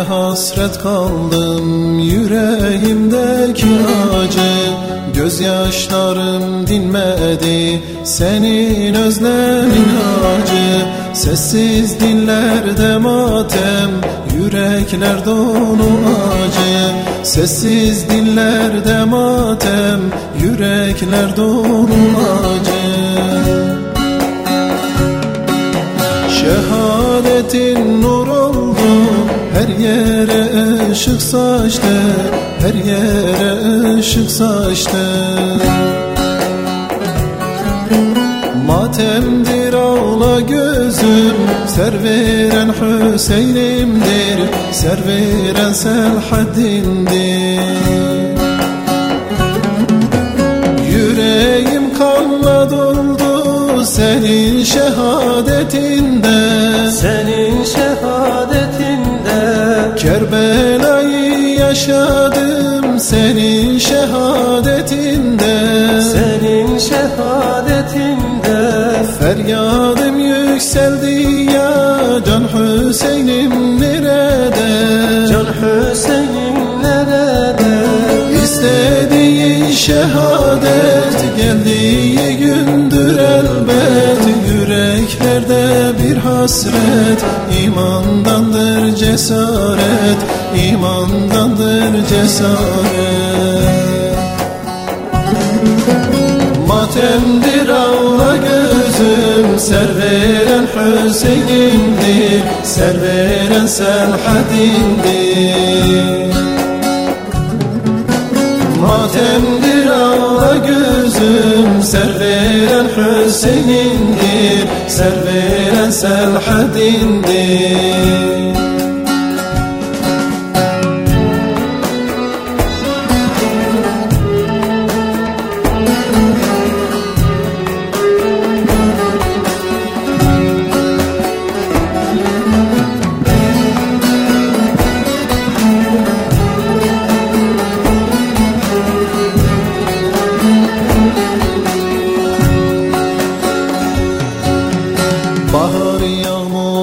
hasret kaldım yüreğimdeki acı. Gözyaşlarım dinmedi senin özlemin acı. Sessiz dillerde matem yürekler dolu acı. Sessiz dillerde matem yürekler dolu acı. Şehadetin nur oldu her yere ışık saçtı Her yere ışık saçtı. Matemdir ağla gözüm Ser veren Hüseyin'imdir Ser veren Selhaddin'dir. Yüreğim kanla doldu senin şehadetinde. Senin şehadetinde yaşadım senin şehadetinde. Senin şehadetinde. Feryadım yükseldi ya Can Hüseyin'im nerede? Can Hüseyin nerede? İstediği şehadet geldiği gündür elbet. Yüreklerde bir hasret imandandır cesaret imandandır cesaret. Matemdir ağla gözüm Ser veren Hüseyin'dir Ser veren Selhaddin'dir Matemdir ağla gözüm Ser veren Hüseyin'dir Ser veren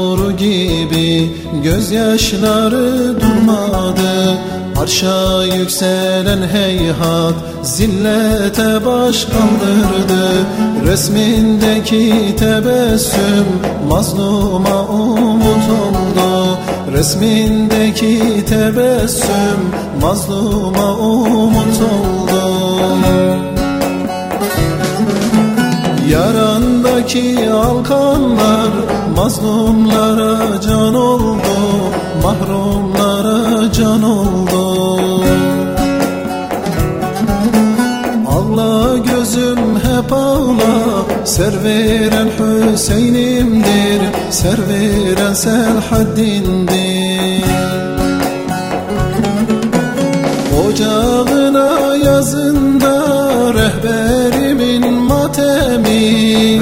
yağmuru gibi gözyaşları durmadı. Arşa yükselen heyhat zillete baş kaldırdı. Resmindeki tebessüm mazluma umut oldu. Resmindeki tebessüm mazluma umut oldu Yarandaki alkanlar mazlumlara can oldu Mahrumlara can oldu. Allah gözüm hep ağla Ser veren Hüseyin'imdir Ser veren Selhaddin'dir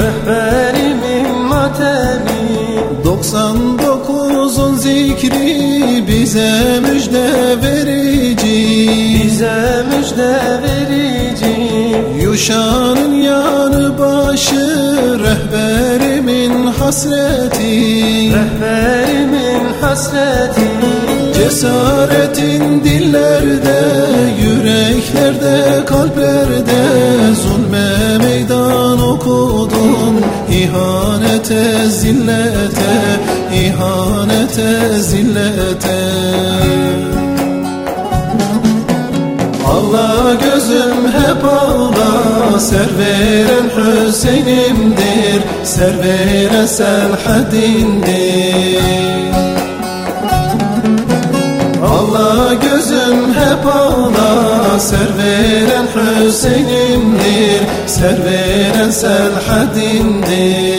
Rehberimin matemi 99'un zikri bize müjde verici. Bize müjde verici. Yuşanın yanı başı rehberimin hasreti. Rehberimin hasreti Cesaretin dillerde, yüreklerde, kalplerde Zulme meydan okudun, ihanete, zillete ihanete, zillete. Allah gözüm hep ağla Ser veren Hüseyin'imdir Ser veren Allah gözüm hep ağla. Ser veren Hüseyin'imdir Ser veren Selhaddin'dir